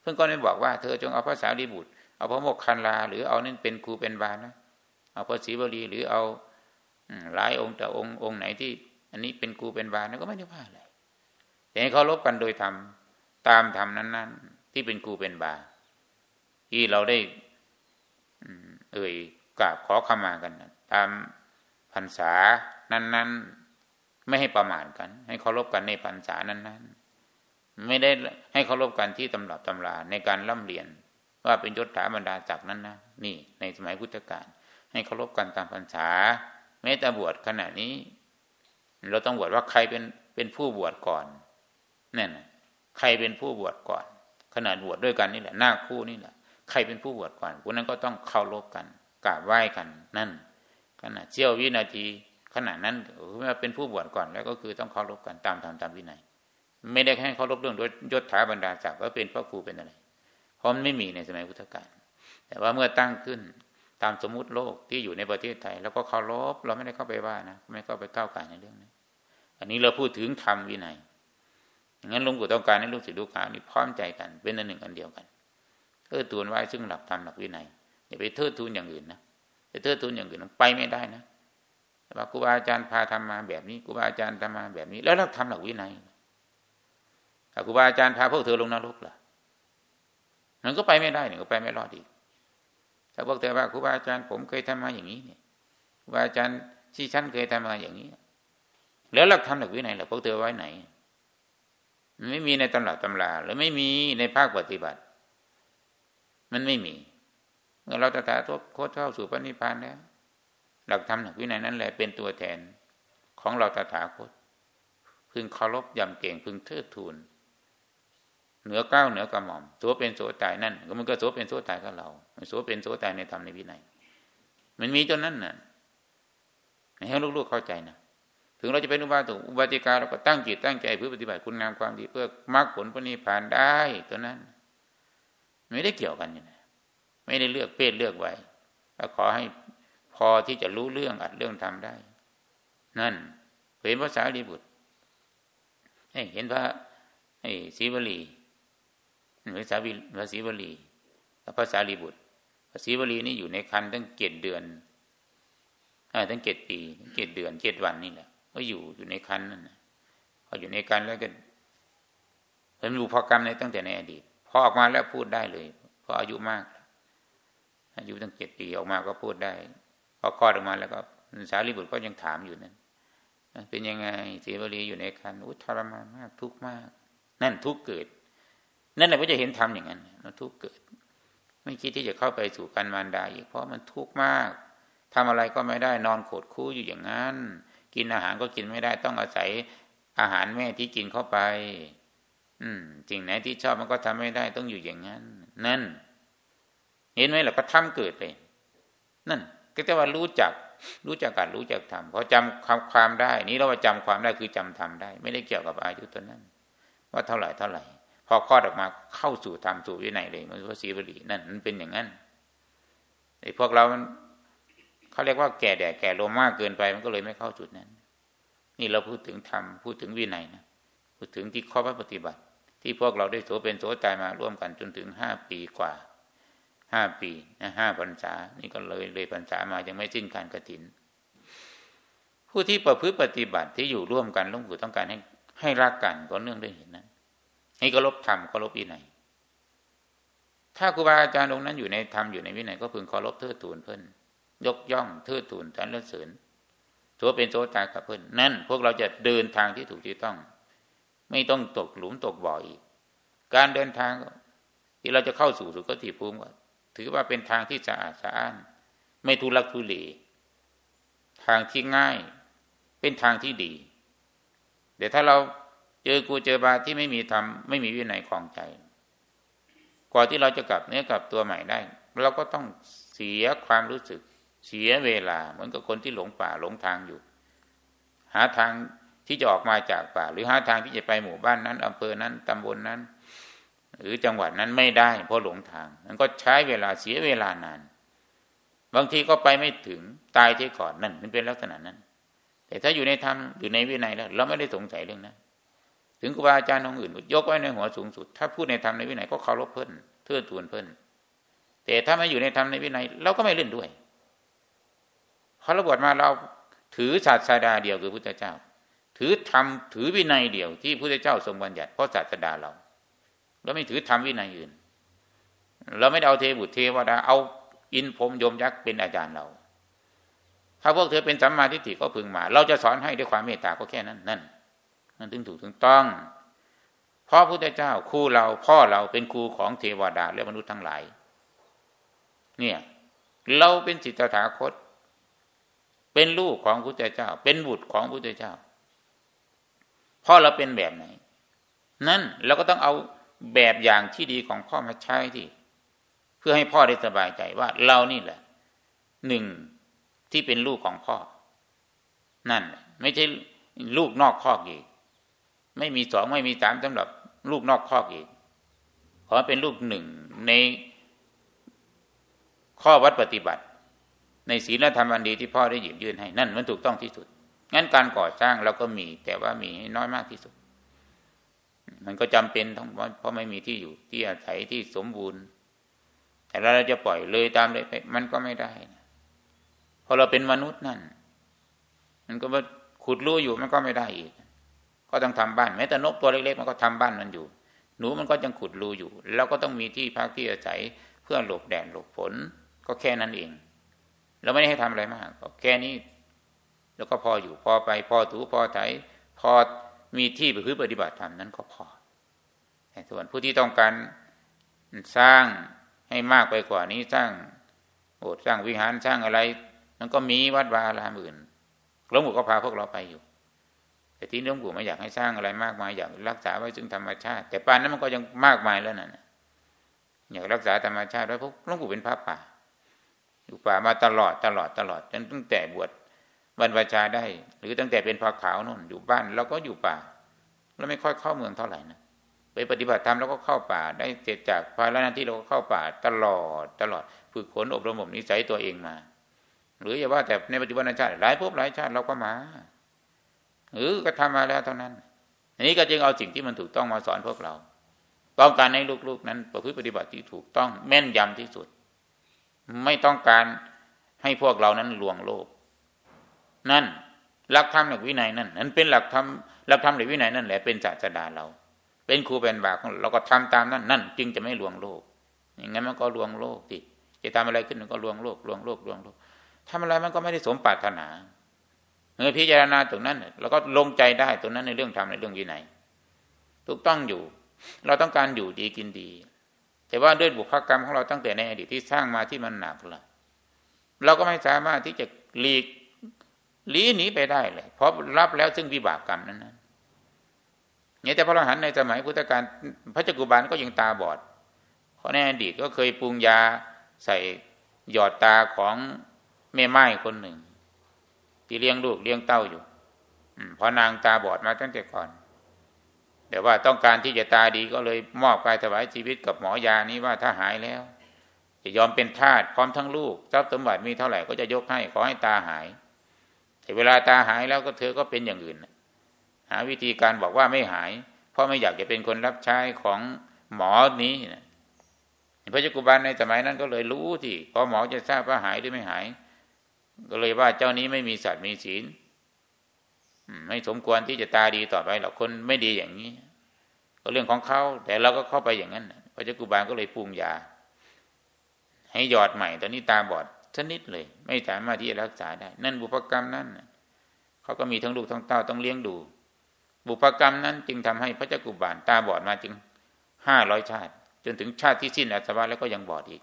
เพื่อนก็ได้บอกว่าเธอจงเอาพระสารีบุตร เอาพระโมกขันลา หรือเอานั่นเป็นครูเป็นบาลนะ เอาพระศรีบรีหรือเอาหลายองค์แต่องค์องค์ไหนที่ อันนี้เป็นครูเป็นบาลนั่นก็ไม่ได้ว่าอะไรแต่ให้เขาลบกันโดยธรรมตามธรรมนั้น ๆ ที่เป็นครูเป็นบา ที่เราได้เอ่ยกราบขอขมากันตามพรรษานั้น ๆ ไม่ให้ประมาทกัน ให้เคารพกันในพรรษานั้นๆ ไม่ได้ให้เคารพกันที่ตำรับตำราในการร่ำเรียน ว่าเป็นยศถาบรรดาศักดิ์นั้นนะนี่ ในสมัยพุทธกาล ให้เคารพกันตามพรรษาแม้แต่บวชขณะนี้ เราต้องบวชว่าใครเป็นเป็นผู้บวชก่อนนั่นใครเป็นผู้บวชก่อน ขนาดบวชด้วยกันนี่แหละหน้าคู่นี่แหละใครเป็นผู้บวชก่อนพวกนั้นก็ต้องเคารพกันกราบไหว้กันนั่น ขณะเจียววินาทีขณะนั้นเมื่อเป็นผู้บวชก่อนแล้วก็คือต้องเคารพกันตามธรรมตามวินัย ไม่ได้ให้เคารพเรื่องยศถาบรรดาศักดิ์ว่าเป็นพระครูเป็นอะไรเพราะมันไม่มีในสมัยพุทธกาลแต่ว่าเมื่อตั้งขึ้น ตามสมมุติโลกที่อยู่ในประเทศไทย แล้วก็เคารพเราไม่ได้เข้าไปว่านะไม่เข้าไปก้าวไก่ในเรื่องนี้อันนี้เราพูดถึงธรรมวินัยงั้นหลวงปู่ต้องการให้ลูกศิษย์ลูกหานี่พร้อมใจกัน เป็นอันหนึ่งอันเดียวกันเทิดทูนไว้ซึ่งหลักธรรมหลักวินัยอย่าไปเทิดทูนอย่างอื่นนะไปเทิดทูนอย่างอื่นไปไม่ได้นะว่าครูบาอาจารย์พาทำมาแบบนี้ครูบาอาจารย์ทำมาแบบนี้ แล้วหลักธรรมหลักวินัยถ้าครูบาอาจารย์พาพวกเธอลงนรกล่ะมันก็ไปไม่ได้เนี่ยก็ไปไม่รอดอีก ถ้าพวกเธอว่าครูบาอาจารย์ผมเคยทำมาอย่างนี้เนี่ยครูบาอาจารย์ที่ฉันเคยทำมาอย่างนี้ แล้วหลักธรรมหลักวินัยหล่ะพวกเธอไว้ไหนไม่มีในตำราตำราหรือไม่มีในภาคปฏิบัติ มันไม่มีเมื่อเราตถาคตโคตรเข้าสู่พระนิพพานแล้ว หลักธรรมหลักวินัยนั้นแหละเป็นตัวแทนของเราตถาคต พึงเคารพยำเก่งพึงเทิดทูน เหนือก้าวเหนือกระหม่อมโสเป็นโสตายนั่นก็มันก็โสเป็นโสตายกับเราโสเป็นโสตายในธรรมในวินัยมันมีจนนั้นน่ะให้ลูกๆเข้าใจนะถึงเราจะเป็นอุบาสกอุบาติกาเราก็ตั้งจิตตั้งใจเพื่อปฏิบัติคุณงามความดีเพื่อมรรคผลพระนิพพานได้ตัวนั้น ไม่ได้เกี่ยวกันอยู่นะไม่ได้เลือกเพศเลือกไว้แต่ขอให้พอที่จะรู้เรื่องอัดเรื่องทำได้ นั่นเห็นภาษาลีบุตรเห็นพระไอ้ศรีวลี ภาษาวิภาษีวลีภาษาลีบุตรภาษีวลีนี่อยู่ในคันตั้งเจ็ดเดือนตั้งเจ็ดปีเจ็ดเดือนเจ็ดวันนี่แหละก็อยู่อยู่ในคันนั่นพออยู่ในคันแล้วก็เป็นรูปกรรมในตั้งแต่ในอดีตพอออกมาแล้วพูดได้เลยเพราะอายุมาก อายุตั้งเจ็ดปีออกมาก็พูดได้พอคลอดออกมาแล้วก็สารีบุตรก็ยังถามอยู่นั่นเป็นยังไงสีวลีอยู่ในคันอุทรมานมากทุกข์มาก นั่นทุกข์เกิด นั่นแหละก็จะเห็นธรรมอย่างนั้นมันทุกข์เกิด ไม่คิดที่จะเข้าไปสู่การมารดาอีกเพราะมันทุกข์มากทำอะไรก็ไม่ได้นอนโขดคู่อยู่อย่างนั้น กินอาหารก็กินไม่ได้ต้องอาศัยอาหารแม่ที่กินเข้าไป อืมจริงไหนที่ชอบมันก็ทำไม่ได้ต้องอยู่อย่างนั้น นั่น เห็นไหมเราก็ทำเกิดเลย นั่น ก็จะว่ารู้จักรู้จักกันรู้จักทำพอจำความความได้ นี้เราว่าจำความได้คือจำทำได้ ไม่ได้เกี่ยวกับอายุตัวนั้น ว่าเท่าไหร่เท่าไหร่ อคลอดออกมาเข้าสู่ธรรมสู่วินัยเลยมันพระศีบดีนั่นมันเป็นอย่างนั้นไอ้พวกเรามันเขาเรียกว่าแก่แดดแก่ลมมากเกินไปมันก็เลยไม่เข้าจุดนั้น นี่เราพูดถึงธรรมพูดถึงวินัยนะพูดถึงที่ข้อปฏิบัติ ที่พวกเราได้โสเป็นโสตายมาร่วมกันจนถึงห้าปีกว่าห้าปีนะห้าพรรษา นี่ก็เลยเลยพรรษามายังไม่สิ้นการกระถิน ผู้ที่ประพฤติปฏิบัติที่อยู่ร่วมกันหลวงปู่ต้องการให้ให้รักกันก็เนื่องด้วยเห็นนั้น ให้เคารพธรรมเคารพวินัยถ้าครูบาอาจารย์องค์นั้นอยู่ในธรรมอยู่ในวินัยก็พึงเคารพเทิดทูนเพิ่นยกย่องเทิดทูนสรรเสริญตัวเป็นโซตากับเพิ่นนั่น พวกเราจะเดินทางที่ถูกที่ต้อง ไม่ต้องตกหลุมตกบ่ออีก การเดินทางที่เราจะเข้าสู่สุคติภูมิถือว่าเป็นทางที่สะอาดสะอ้าน ไม่ทุลักทุเลทางที่ง่าย เป็นทางที่ดี เดี๋ยวถ้าเรา เจอกูเจอบาที่ไม่มีธรรมไม่มีวินัยของใจ กว่าที่เราจะกลับเนื้อกลับตัวใหม่ได้ เราก็ต้องเสียความรู้สึก เสียเวลา เหมือนกับคนที่หลงป่าหลงทางอยู่ หาทางที่จะออกมาจากป่า หรือหาทางที่จะไปหมู่บ้านนั้นอำเภอนั้นตำบลนนั้น หรือจังหวัดนั้นไม่ได้ เพราะหลงทางมันก็ใช้เวลาเสียเวลานาน บางทีก็ไปไม่ถึงตายที่ก่อนนั่นมันเป็นลักษณะนั้น แต่ถ้าอยู่ในธรรมอยู่ในวินัยแล้ว เราไม่ได้สงสัยเรื่องนั้น ถึงครูบาอาจารย์องค์อื่น ยกไว้ในหัวสูงสุด ถ้าพูดในธรรมในวินัยก็เคารพเพิ่นเทื่อทูนเพิ่นแต่ถ้าไม่อยู่ในธรรมในวินัยเราก็ไม่เล่นด้วยพอเราบวชมาเราถือศาสดาเดียวคือพุทธเจ้า ถือธรรมถือวินัยเดียวที่พุทธเจ้าทรงบัญญัติเพราะศาสดาเราเราไม่ถือธรรมวินัยอื่น เราไม่เอาเทบุตรเทวดาเอาอินพรมยมยักษ์เป็นอาจารย์เราถ้าพวกเธอเป็นสัมมาทิฏฐิก็พึงมา เราจะสอนให้ด้วยความเมตตาก็แค่นั้นนั่น นั่นถึงถูกถึงต้อง เพราะพุทธเจ้าครูเราพ่อเราเป็นครูของเทวดาและมนุษย์ทั้งหลาย เนี่ย เราเป็นจิตถาคต เป็นลูกของพุทธเจ้า เป็นบุตรของพุทธเจ้าพ่อเราเป็นแบบไหน นั่นเราก็ต้องเอาแบบอย่างที่ดีของพ่อมาใช้ที่ เพื่อให้พ่อได้สบายใจว่าเรานี่แหละหนึ่งที่เป็นลูกของพ่อ นั่น ไม่ใช่ลูกนอกคอกอีก ไม่มีสองไม่มีสามสำหรับลูกนอกคอกอีก ขอเป็นลูกหนึ่งในข้อวัดปฏิบัติ ในศีลธรรมอันดีที่พ่อได้หยิบยื่นให้นั่นมันถูกต้องที่สุด งั้นการก่อสร้างเราก็มี แต่ว่ามีน้อยมากที่สุด มันก็จำเป็นทั้งเพราะไม่มีที่อยู่ที่อาศัยที่สมบูรณ์ แต่เราจะปล่อยเลยตามเลยไปมันก็ไม่ได้พอเราเป็นมนุษย์นั่น มันก็ว่าขุดรู้อยู่มันก็ไม่ได้อีก ก็ต้องทำบ้านแม้แต่นกตัวเล็กๆ มันก็ทำบ้านมันอยู่ หนูมันก็ยังขุดรูอยู่ แล้วก็ต้องมีที่พักที่อาศัยเพื่อหลบแดดหลบฝนก็แค่นั้นเอง เราไม่ได้ให้ทำอะไรมากก็แค่นี้แล้วก็พออยู่พอไป พอถูพอไถพอมีที่ไปพื้นปฏิบัติธรรมนั้นก็พอแต่ส่วนผู้ที่ต้องการสร้างให้มากไปกว่านี้สร้างโบสถ์สร้างวิหารสร้างอะไร มันก็มีวัดวาลามอื่นหลวงปู่ก็พาพวกเราไปอยู่ แต่ที่หลวงปู่ไม่อยากให้สร้างอะไรมากมายอยากรักษาไว้ซึ่งธรรมชาติ แต่ป่านนั้นมันก็ยังมากมายแล้วนั่นอยากรักษาธรรมชาติไว้พวกหลวงปู่เป็นพระป่า อยู่ป่ามาตลอดตลอดตลอดจนตั้งแต่บวชบรรพชาได้ หรือตั้งแต่เป็นพอขาวนู่นอยู่บ้านเราก็อยู่ป่าเราไม่ค่อยเข้าเมืองเท่าไหร่นะไปปฏิบัติธรรมแล้วก็เข้าป่า ได้เสร็จจากภาระหน้าที่เราก็เข้าป่าตลอดตลอดฝึกฝนอบรมนิสัยตัวเองมา หรืออย่าว่าแต่ในปัจจุบันชาติหลายภพหลายชาติเราก็มา หรือก็ทำมาแล้วเท่านั้น อันนี้ก็จึงเอาสิ่งที่มันถูกต้องมาสอนพวกเราต้องการให้ลูกๆนั้น ประพฤติปฏิบัติที่ถูกต้องแม่นยำที่สุด ไม่ต้องการให้พวกเรานั้นลวงโลก นั่นหลักธรรมหลักวินัยนั่นนั่นเป็นหลักธรรมหลักธรรมหรือวินัยนั่นแหละเป็นศาสดาเรา เป็นครูเป็นบาของเราก็ทำตามนั้นนั่น จึงจะไม่ลวงโลกอย่างนั้นมันก็ลวงโลกติจะทำอะไรขึ้นมันก็ลวงโลกลวงโลกลวงโลกทำอะไรมันก็ไม่ได้สมปรารถนา เมื่อพิจารณาตรงนั้นเราก็ลงใจได้ตรงนั้นในเรื่องธรรมในเรื่องวินัยถูกต้องอยู่ เราต้องการอยู่ดีกินดี แต่ว่าด้วยบุพกรรมของเราตั้งแต่ในอดีตที่สร้างมาที่มันหนักละเราก็ไม่สามารถที่จะหลีกหลีหนีไปได้เลยเพราะรับแล้วซึ่งวิบากกรรมนั้นนะเนี่ยแต่พระอรหันต์ในสมัยพุทธกาลพระจักกุบาลก็ยังตาบอดเพราะในอดีตก็เคยปรุงยาใส่หยอดตาของแม่ไม้คนหนึ่ง ที่เลี้ยงลูกเลี้ยงเต้าอยู่เพราะนางตาบอดมาตั้งแต่ก่อน แต่ว่าต้องการที่จะตาดีก็เลยมอบกายถวายชีวิตกับหมอยานี้ว่าถ้าหายแล้ว จะยอมเป็นทาสพร้อมทั้งลูกทรัพย์สมบัติมีเท่าไหร่ก็จะยกให้ขอให้ตาหาย แต่เวลาตาหายแล้วก็เธอก็เป็นอย่างอื่น หาวิธีการบอกว่าไม่หาย เพราะไม่อยากจะเป็นคนรับใช้ของหมอนี้นะพระเจ้ากุบาลในสมัยนั้นก็เลยรู้ที่พอหมอจะทราบว่าหายหรือไม่หาย ก็เลยว่าเจ้านี้ไม่มีสัตว์มีศีลไม่สมควรที่จะตาดีต่อไปหรอกคนไม่ดีอย่างนี้ ก็เรื่องของเขาแต่เราก็เข้าไปอย่างนั้นพระเจ้ากุบาลก็เลยปรุงยา ให้หยอดใหม่ ตอนนี้ตาบอดชนิดเลย ไม่สามารถที่จะรักษาได้ นั่นบุพกรรมนั้นเขาก็มีทั้งลูกทั้งเต้าต้องเลี้ยงดู บุพกรรมนั้น จึงทำให้พระเจ้ากุบาลตาบอดมาจึงห้าร้อยชาติ จนถึงชาติที่สิ้นอาสวะแล้วก็ยังบอดอีก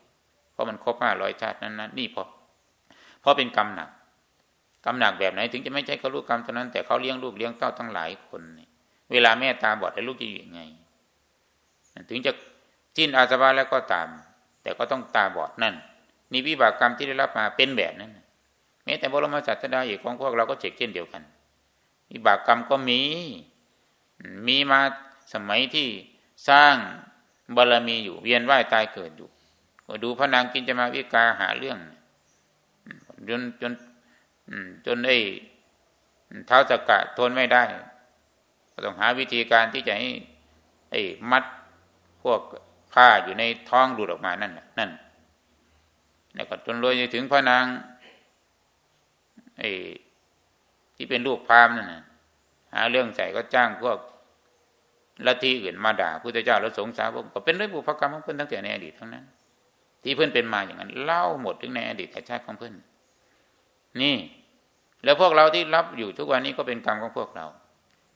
เพราะมันครบห้าร้อยชาตินั้นนั้นนี่พอ เพราะเป็นกรรมหนักกรรมหนักแบบไหน ถึงจะไม่ใช่เขาลูกกรรมเท่านั้น แต่เขาเลี้ยงลูกเลี้ยงเต้าทั้งหลายคน เวลาแม่ตาบอดแล้วลูกจะอยู่ยังไง ถึงจะสิ้นอาสวะแล้วก็ตาม แต่ก็ต้องตาบอดนั่นนี่วิบากกรรมที่ได้รับมาเป็นแบบนั้นแม้แต่บรมศาสดาเอกของพวกเราก็เจ็กเช่นเดียวกันวิบากกรรมก็มี มีมาสมัยที่สร้างบารมีอยู่เวียนว่ายตายเกิดอยู่ดูพระนางกินจะมาวิกาหาเรื่อง จนจนจนไอ้เท้าสกกะทนไม่ได้ก็ต้องหาวิธีการที่จะให้ไอ้มัดพวกผ้าอยู่ในท้องดูดออกมานั่นนั่นแล้วก็จนรวยถึงพระนางไอ้ที่เป็นลูกพามนั่นนะหาเรื่องใส่ก็จ้างพวกลัทธิอื่นมาด่าพุทธเจ้าแล้วสงสารพวกก็เป็นด้วยบุพกรรมของเพื่อนตั้งแต่ในอดีตทั้งนั้น ที่เพื่อนเป็นมาอย่างนั้นเล่าหมดถึงในอดีตชาติของเพื่อน นี่ แล้วพวกเราที่รับอยู่ทุกวันนี้ก็เป็นกรรมของพวกเรา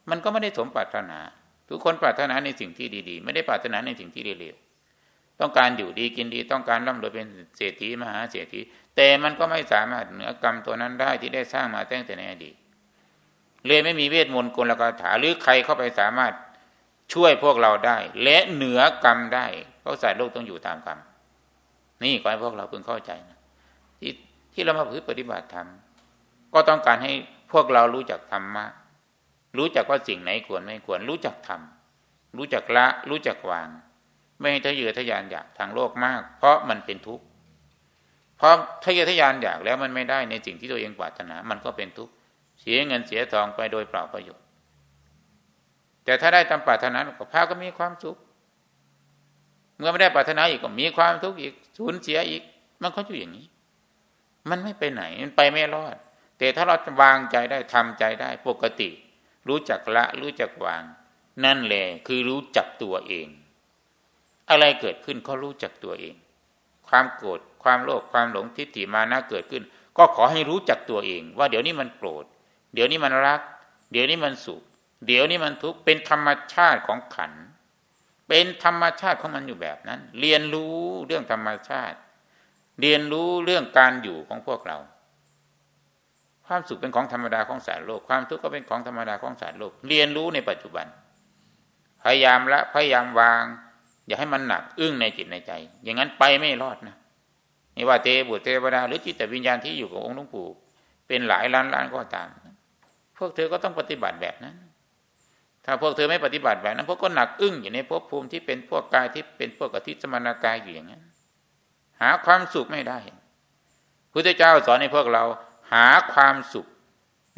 มันก็ไม่ได้สมปรารถนา ทุกคนปรารถนาในสิ่งที่ดีๆ ไม่ได้ปรารถนาในสิ่งที่เลวๆต้องการอยู่ดีกินดี ต้องการร่ำรวยเป็นเศรษฐีมหาเศรษฐี แต่มันก็ไม่สามารถเหนือกรรมตัวนั้นได้ที่ได้สร้างมาตั้งแต่ในอดีตเลยไม่มีเวทมนต์กลกถาหรือใครเข้าไปสามารถช่วยพวกเราได้ และเหนือกรรมได้เพราะสายโลกต้องอยู่ตามกรรมนี่ขอให้พวกเราเพิ่งเข้าใจนะที่ ที่เรามาพึ่งปฏิบัติธรรม ก็ต้องการให้พวกเรารู้จักธรรมะ รู้จักว่าสิ่งไหนควรไม่ควร รู้จักทำรู้จักละ รู้จักวาง ไม่ให้ทะเยอทะยานอยากทางโลกมาก เพราะมันเป็นทุกข์ เพราะทะเยอทะยานอยากแล้วมันไม่ได้ในสิ่งที่ตัวเองปรารถนา มันก็เป็นทุกข์ เสียเงินเสียทองไปโดยเปล่าประโยชน์ แต่ถ้าได้ตามปรารถนาก็พาก็มีความสุข เมื่อไม่ได้ปรารถนาอีกก็มีความทุกข์อีกสูญเสียอีก มันก็อยู่อย่างนี้ มันไม่ไปไหน มันไปไม่รอด แต่ถ้าเราวางใจได้ทำใจได้ปกติ รู้จักละรู้จักวาง นั่นแหละคือรู้จักตัวเอง อะไรเกิดขึ้นเขารู้จักตัวเอง ความโกรธความโลภความหลงทิฏฐิมานะเกิดขึ้น ก็ขอให้รู้จักตัวเอง ว่าเดี๋ยวนี้มันโกรธเดี๋ยวนี้มันรัก เดี๋ยวนี้มันสุขเดี๋ยวนี้มันทุกข์เป็นธรรมชาติของขัน เป็นธรรมชาติของมันอยู่แบบนั้น เรียนรู้เรื่องธรรมชาติ เรียนรู้เรื่องการอยู่ของพวกเรา ความสุขเป็นของธรรมดาของสารโลก ความทุกข์ก็เป็นของธรรมดาของสารโลก เรียนรู้ในปัจจุบัน พยายามละพยายามวาง อย่าให้มันหนักอึ้งในจิตในใจ อย่างนั้นไปไม่รอดนะนี่ว่าเทบุตรเทวดาหรือจิตวิญญาณที่อยู่กับองค์หลวงปู่เป็นหลายล้านล้านก็ตาม พวกเธอก็ต้องปฏิบัติแบบนั้น ถ้าพวกเธอไม่ปฏิบัติแบบนั้นพวกก็หนักอึ้งอยู่ในภพภูมิที่เป็นพวกกายที่เป็นพวกอธิสมานากายอยู่อย่างนั้น หาความสุขไม่ได้พุทธเจ้าสอนให้พวกเราหาความสุข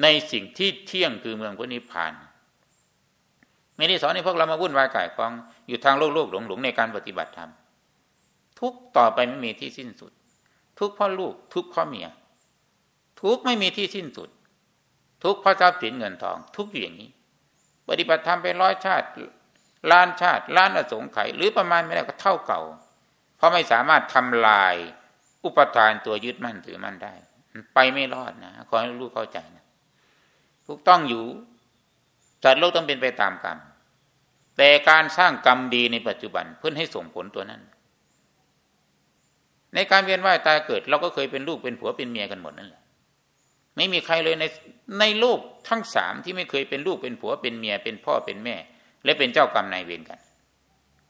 ในสิ่งที่เที่ยงคือเมืองพระนิพพานไม่ได้สอนให้พวกเรามาวุ่นวายก่ายกองอยู่ทางโลกโลกหลงหลงในการปฏิบัติธรรมทุกต่อไปไม่มีที่สิ้นสุด ทุกพ่อลูก ทุกพ่อเมีย ทุกไม่มีที่สิ้นสุด ทุกพ่อทรัพย์สินเงินทอง ทุกอย่างนี้ ปฏิบัติธรรมเป็นร้อยชาติล้านชาติล้านอสงไขยหรือประมาณไม่ได้ก็เท่าเก่า เพราะไม่สามารถทำลาย อุปทานตัวยึดมั่นถือมั่นได้ ไปไม่รอดนะขอให้ลูกเข้าใจนะทุกต้องอยู่สัตว์โลกต้องเป็นไปตามกรรม แต่การสร้างกรรมดีในปัจจุบันเพื่อให้ส่งผลตัวนั้น ในการเวียนว่ายตายเกิด เราก็เคยเป็นลูกเป็นผัวเป็นเมียกันหมดนั่นแหละไม่มีใครเลยในในโลกทั้งสามที่ไม่เคยเป็นลูกเป็นผัวเป็นเมียเป็นพ่อเป็นแม่ และเป็นเจ้ากรรมนายเวรกัน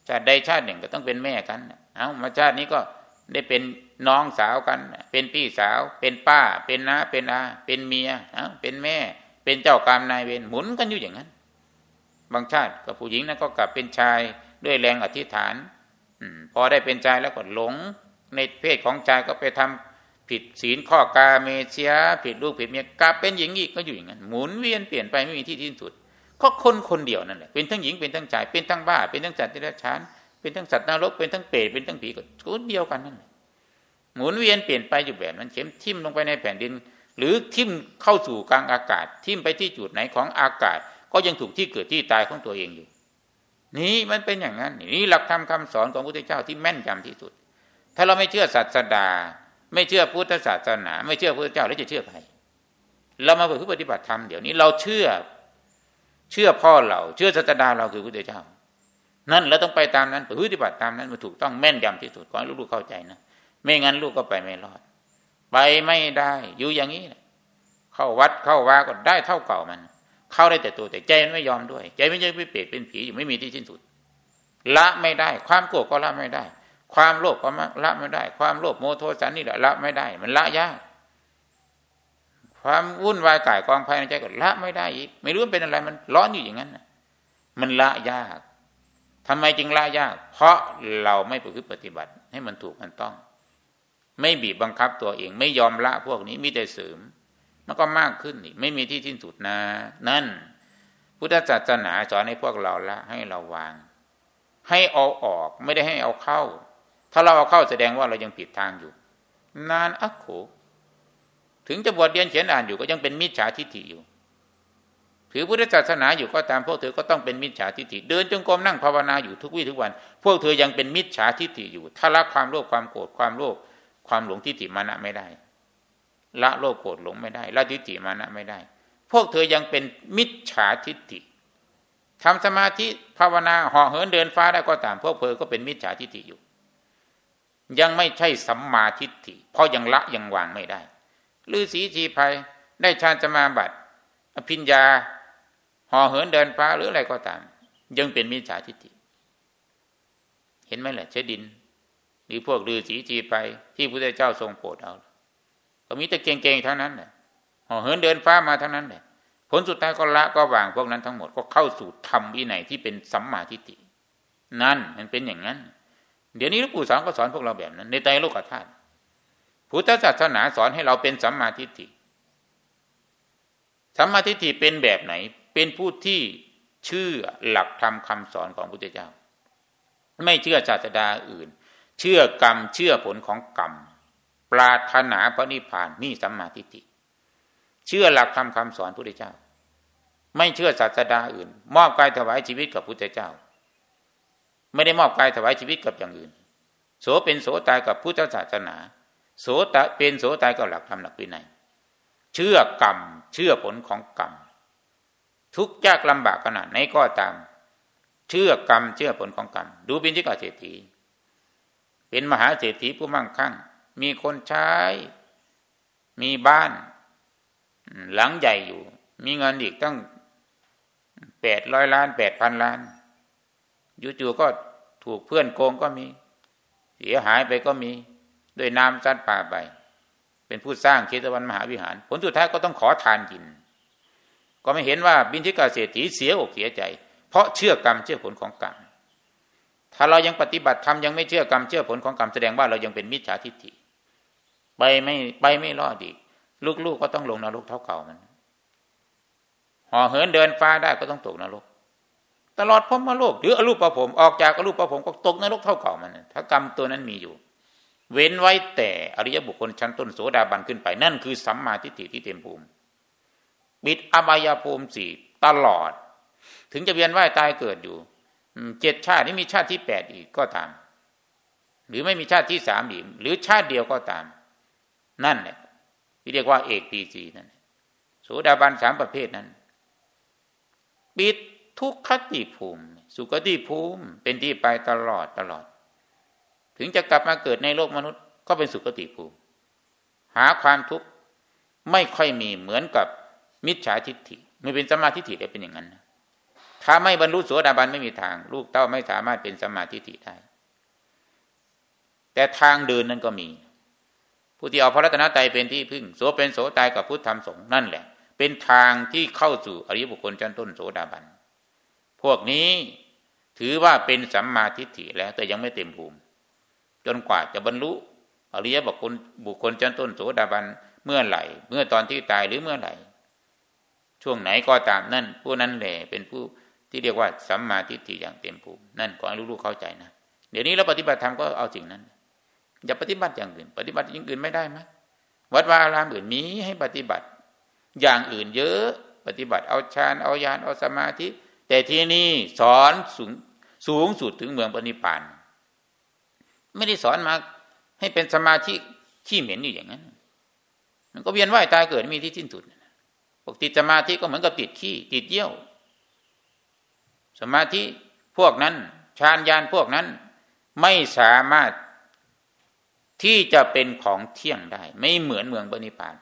ชาติใดชาติหนึ่งก็ต้องเป็นแม่กัน เอามาชาตินี้ก็ได้เป็นน้องสาวกัน เป็นพี่สาว เป็นป้า เป็นน้า เป็นอา เป็นเมีย เอาเป็นแม่ เป็นเจ้ากรรมนายเวรหมุนกันอยู่อย่างนั้น บางชาติกับผู้หญิงนั้นก็กลับเป็นชายด้วยแรงอธิษฐานอพอได้เป็นชายแล้วก็หลง ในเพศของชายก็ไปทำผิดศีลข้อกาเมเชียผิดลูกผิดเมียกลับเป็นหญิงอีกก็อยู่อย่างนั้น หมุนเวียนเปลี่ยนไปไม่มีที่สิ้นสุด ก็คนคนเดียวนั่นแหละเป็นทั้งหญิงเป็นทั้งชายเป็นทั้งบ้า เป็นทั้งสัตว์ที่รัชานเป็นทั้งสัตว์นรกเป็นทั้งเปรตเป็นทั้งผีก็คนเดียวกันนั่นแหละหมุนเวียนเปลี่ยนไปอยู่แบบนั้นเข็มทิ่มลงไปในแผ่นดิน หรือทิ่มเข้าสู่กลางอากาศ ทิ่มไปที่จุดไหนของอากาศ ก็ยังถูกที่เกิดที่ตายของตัวเองอยู่ นี่มันเป็นอย่างนั้นนี่หลักธรรมคาสอนของพระพุทธเจ้าที่แม่นยำที่สุด ถ้าเราไม่เชื่อศาสดา ไม่เชื่อพุทธศาสนา ไม่เชื่อพระเจ้าแล้วจะเชื่อใครเรามาเพื่อปฏิบัติธรรมเดี๋ยวนี้เราเชื่อ ชื่อพ่อเราเชื่อศาสดาเราคือพระเจ้า นั่นเราต้องไปตามนั้นปฏิบัติตามนั้นมันถูกต้องแม่นยำที่สุดขอให้ลูกๆเข้าใจนะไม่งั้นลูกก็ไปไม่รอด ไปไม่ได้อยู่อย่างนี้เข้าวัดเข้าวาก็ได้เท่าเก่ามัน เข้าได้แต่ตัวแต่ใจมันไม่ยอมด้วย ใจไม่ใช่ไปเปรตเป็นผีอยู่ไม่มีที่สิ้นสุด ละไม่ได้ ความโกรธก็ละไม่ได้ ความโลภก็ละไม่ได้ ความโลภโมโทสันนี่แหละละไม่ได้ มันละยาก ความวุ่นวายกายกองภายในใจก็ละไม่ได้อีก ไม่รู้มันเป็นอะไรมันร้อนอยู่อย่างนั้นมันละยากทำไมจึงละยาก เพราะเราไม่ประพฤติปฏิบัติ ให้มันถูกมันต้อง ไม่บีบบังคับตัวเอง ไม่ยอมละพวกนี้มีแต่เสริมมันก็มากขึ้นอีกไม่มีที่สิ้นสุดนะ นั่น พุทธศาสนาสอนให้พวกเราละให้เราวาง ให้เอาออกไม่ได้ให้เอาเข้า ถ้าเราเอาเข้าแสดงว่าเรายังผิดทางอยู่ นานอักโข ถึงจะบวชเรียนเขียนอ่านอยู่ก็ยังเป็นมิจฉาทิฏฐิอยู่ ถือพุทธศาสนาอยู่ก็ตามพวกเธอก็ต้องเป็นมิจฉาทิฏฐิเดินจงกรมนั่งภาวนาอยู่ทุกวี่ทุกวัน พวกเธอยังเป็นมิจฉาทิฏฐิอยู่ ถ้าละความโลภความโกรธความโลภความหลงทิฏฐิมานะไม่ได้ ละโลภโกรธหลงไม่ได้ ละทิฏฐิมานะไม่ได้ พวกเธอยังเป็นมิจฉาทิฏฐิทำสมาธิภาวนาห่อเหินเดินฟ้าได้ก็ตาม พวกเธอก็เป็นมิจฉาทิฏฐิอยู่ ยังไม่ใช่สัมมาทิฏฐิเพราะยังละยังวางไม่ได้ ฤาษีชีภัย ได้ฌานสมาบัติอภิญญาห่อเหินเดินฟ้าหรืออะไรก็ตาม ยังเป็นมิจฉาทิฏฐิเห็นไหมแหละเชดิน หรือพวกฤาษีจีไปที่พระเจ้าทรงโปรดเอาก็มีแต่เก่งๆทั้งนั้นแหละห่อเหินเดินฟ้ามาทั้งนั้นแหละผลสุดท้ายก็ละก็วางพวกนั้นทั้งหมดก็เข้าสู่ธรรมวินัยที่เป็นสัมมาทิฏฐินั่นมันเป็นอย่างนั้น เดี๋ยวนี้หลวงปู่สอนก็สอนพวกเราแบบนั้น ในใจโลกธาตุ พุทธศาสนาสอนให้เราเป็นสัมมาทิฏฐิสัมมาทิฏฐิเป็นแบบไหน เป็นผู้ที่เชื่อหลักธรรมคาสอนของพุทธเจ้า ไม่เชื่อศาสดาอื่น เชื่อกรรมเชื่อผลของกรรม ปรารถนาพระนิพพานนี่สัมมาทิฏฐิเชื่อหลักธรรมคาสอนพระเจ้า ไม่เชื่อศาสดาอื่น มอบกายถวายชีวิตกับพุทธเจ้า ไม่ได้มอบกายถวายชีวิตกับอย่างอื่น โสเป็นโสตายกับพุทธศาสนา โสตเป็นโสตายกับหลักธรรมหลักวินัยเชื่อกรรม เชื่อผลของกรรม ทุกยากลำบากขนาดไหนก็ตาม เชื่อกรรม เชื่อผลของกรรม ดูเป็นที่กเศรษฐีเป็นมหาเศรษฐีผู้มั่งคั่ง มีคนใช้ มีบ้าน หลังใหญ่อยู่ มีเงินอีกตั้งแปดร้อยล้านแปดพันล้านจู่ๆก็ถูกเพื่อนโกงก็มี เสียหายไปก็มี ด้วยน้ำซัดป่าไป เป็นผู้สร้างเชตวันมหาวิหาร ผลสุดท้ายก็ต้องขอทานกิน ก็ไม่เห็นว่าบินทิกาเศรษฐีเสียอกเสียใจ เพราะเชื่อกรรมเชื่อผลของกรรมถ้าเรายังปฏิบัติธรรมยังไม่เชื่อกรรมเชื่อผลของกรรมแสดงว่าเรายังเป็นมิจฉาทิฏฐิไปไม่ไปไม่รอดอีกลูกๆก็ต้องลงนรกเท่าเก่ามันห่อเหินเดินฟ้าได้ก็ต้องตกนรก ตลอดพรมโลกหรืออรูปประผมออกจากอรูปประผมก็ตกนรกเท่าเก่ามันถ้ากรรมตัวนั้นมีอยู่ เว้นไว้แต่อริยบุคคลชั้นต้นโสดาบันขึ้นไป นั่นคือสัมมาทิฏฐิที่เต็มภูมิ ปิดอบายภูมิสี่ตลอด ถึงจะเวียนว่ายตายเกิดอยู่เจ็ดชาตินี้มีชาติที่แปดอีกก็ตาม หรือไม่มีชาติที่สามอีกหรือชาติเดียวก็ตาม นั่นแหละที่เรียกว่าเอกปีจีนั่นโสดาบันสามประเภทนั้น ปิดทุกขติภูมิ สุขติภูมิเป็นที่ไปตลอดตลอด ถึงจะกลับมาเกิดในโลกมนุษย์ ก็เป็นสุขติภูมิ หาความทุกข์ไม่ค่อยมีเหมือนกับมิจฉาทิฏฐิไม่เป็นสมาธิฏฐิได้เป็นอย่างนั้นถ้าไม่บรรลุโสดาบันไม่มีทาง ลูกเต้าไม่สามารถเป็นสมาธิฏฐิได้ แต่ทางเดินนั้นก็มี ผู้ที่เอาพระรัตนตรัยเป็นที่พึ่งโสเป็นโสตายกับพุทธธรรมสงฆ์นั่นแหละ เป็นทางที่เข้าสู่อริยบุคคลชั้นต้นโสดาบัน พวกนี้ถือว่าเป็นสัมมาทิฏฐิแล้วแต่ยังไม่เต็มภูมิ จนกว่าจะบรรลุอริยบุคคลบุคคลชั้นต้นโสดาบันเมื่อไหร่ เมื่อตอนที่ตายหรือเมื่อไหร่ ช่วงไหนก็ตามนั่น ผู้นั้นแหละเป็นผู้ที่เรียกว่าสัมมาทิฏฐิอย่างเต็มภูมินั่นขอให้ลูกๆเข้าใจนะเดี๋ยวนี้เราปฏิบัติธรรมก็เอาสิ่งนั้น อย่าปฏิบัติอย่างอื่น ปฏิบัติอย่างอื่นไม่ได้ไหมวัดวาอารามอื่นมีให้ปฏิบัติ อย่างอื่นเยอะปฏิบัติเอาฌานเอาญาณเอาสมาธิ แต่ที่นี่สอนสูงสูงสุดถึงเมืองปณิพาน ไม่ได้สอนมาให้เป็นสมาธิขี้เหม็นอยู่อย่างนั้น มันก็เวียนว่ายตายเกิดมีที่สิ้นสุดปกติสมาธิก็เหมือนกับติดขี้ติดเยี่ยว สมาธิพวกนั้นฌานญาณพวกนั้นไม่สามารถที่จะเป็นของเที่ยงได้ ไม่เหมือนเมืองบริพาน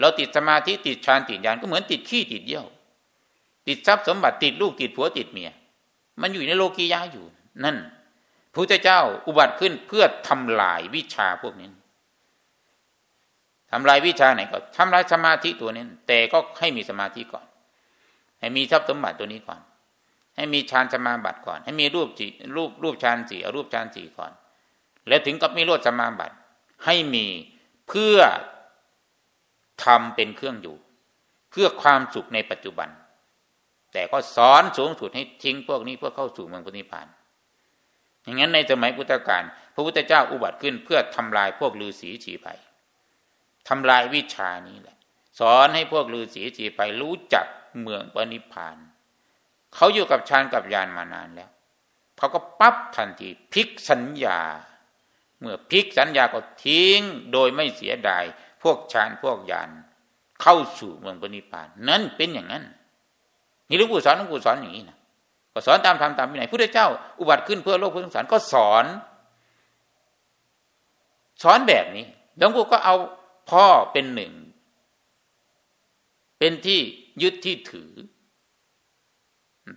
เราติดสมาธิติดฌานติดญาณก็เหมือนติดขี้ติดเยี่ยว ติดทรัพย์สมบัติติดลูกติดผัวติดเมีย มันอยู่ในโลกียะอยู่นั่น พระเจ้าอุบัติขึ้นเพื่อทำลายวิชาพวกนี้ทำลายวิชาไหนก็ทำลายสมาธิตัวนี้ แต่ก็ให้มีสมาธิก่อน ให้มีทรัพย์สมบัติตัวนี้ก่อน ให้มีฌานสมาบัติก่อน ให้มีรูปจีรูปรูปฌานสี่รูปฌานสี่ก่อน แล้วถึงกับมีโลดสมาบัติ ให้มีเพื่อทำเป็นเครื่องอยู่ เพื่อความสุขในปัจจุบัน แต่ก็สอนสูงสุดให้ทิ้งพวกนี้เพื่อเข้าสู่เมืองปณิพาน อย่างนั้นในสมัยพุทธกาลพระพุทธเจ้าอุบัติขึ้นเพื่อทำลายพวกฤาษีฉีไปทำลายวิชานี้แหละ สอนให้พวกฤาษีฉีไปรู้จักเมืองปณิพานเขาอยู่กับฌานกับญาณมานานแล้วเขาก็ปั๊บทันทีพลิกสัญญา เมื่อพลิกสัญญาก็ทิ้งโดยไม่เสียดายพวกฌานพวกญาณเข้าสู่เมืองปณิพาน นั่นเป็นอย่างนั้นนี่หลวงปู่สอนหลวงปู่สอนอย่างนี้นะ ก็สอนตามธรรมตามวินัยพระเจ้า อุบัติขึ้นเพื่อโลกเพื่อสงสารก็สอน สอนแบบนี้หลวงปู่ก็เอาพ่อเป็นหนึ่ง เป็นที่ยึดที่ถือ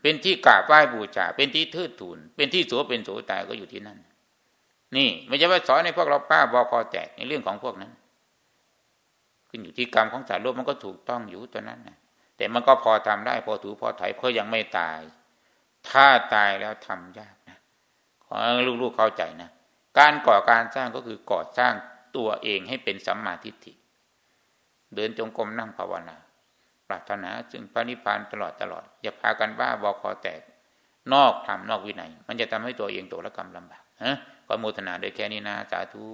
เป็นที่กราบไหว้บูชา เป็นที่เทิดทูนเป็นที่โสเป็นโสตายก็อยู่ที่นั่น นี่ไม่ใช่ว่าสอนในพวกเราป้าบอคอแตกในเรื่องของพวกนั้น ขึ้นอยู่ที่กรรมของสารโลกมันก็ถูกต้องอยู่ตัวนั้นนะแต่มันก็พอทำได้พอถูพอไถเพราะยังไม่ตาย ถ้าตายแล้วทำยากนะขอลูกๆเข้าใจนะ การก่อการสร้างก็คือก่อสร้างตัวเองให้เป็นสัมมาทิฏฐิ เดินจงกรมนั่งภาวนา ปรารถนาจึงพระนิพพานตลอดตลอด อย่าพากันบ้าบอคอแตก นอกธรรมนอกวินัย มันจะทำให้ตัวเองตกละกรรมลำบากฮะขอโมทนาโดยแค่นี้นะสาธุ